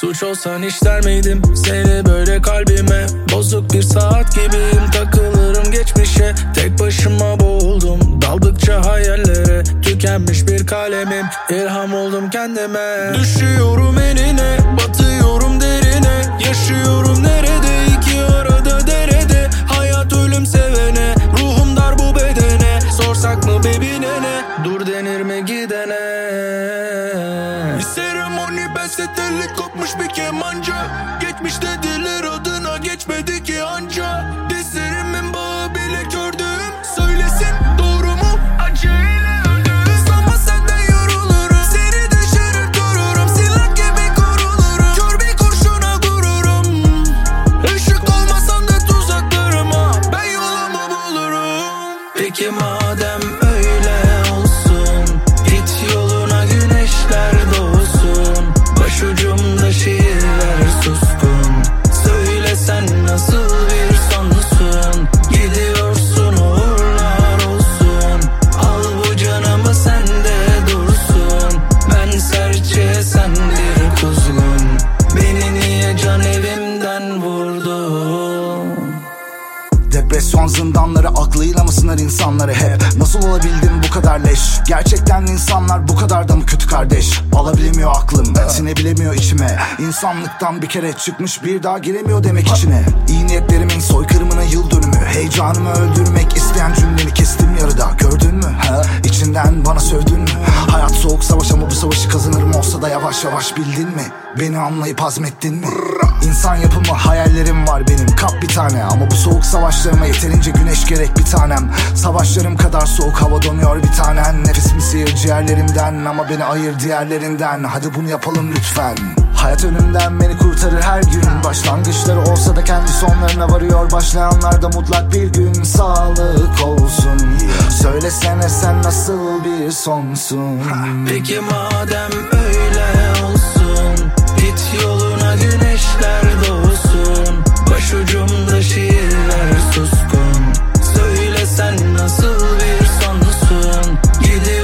Suç olsan işler miydim? Seni böyle kalbime Bozuk bir saat gibiyim. Takılırım geçmişe Tek başıma boğuldum. Daldıkça hayallere Tükenmiş bir kalemim. İlham oldum kendime. Düşüyorum eline batıyorum bense telli kopmuş bir kemancı. Geçmiş dediler adına geçmedi ki anca. Dizlerimin bağı bile gördüğüm Söylesin doğru mu? Acıyla öldüm Ama senden yorulurum Seni düşürür dururum Silah gibi korulurum. Kör bir kurşuna gururum Işık olmasan da tuzaklarıma. Ben yolumu bulurum. Peki madem zindanları aklıyla mı sınar insanları? Hep Nasıl olabildim bu kadar leş? Gerçekten insanlar bu kadar da mı kötü kardeş. Alabilemiyor aklım sinebilemiyor içime. İnsanlıktan bir kere çıkmış bir daha giremiyor demek içine. İyi niyetlerimin soykırımına yıl dönümü da yavaş yavaş bildin mi? Beni anlayıp hazmettin mi? İnsan yapımı hayallerim var benim. Kap bir tane Ama bu soğuk savaşlarıma yeterince güneş gerek bir tanem. Savaşlarım kadar soğuk hava donuyor bir tanen Nefes mi sıyır ciğerlerimden ama beni ayır diğerlerinden. Hadi bunu yapalım lütfen. Hayat önümden beni kurtarır her gün. Başlangıçları olsa da kendi sonlarına varıyor. Başlayanlarda mutlak bir gün. Sağlık olsun. Söylesene sen nasıl bir sonsun? Peki madem öyle you do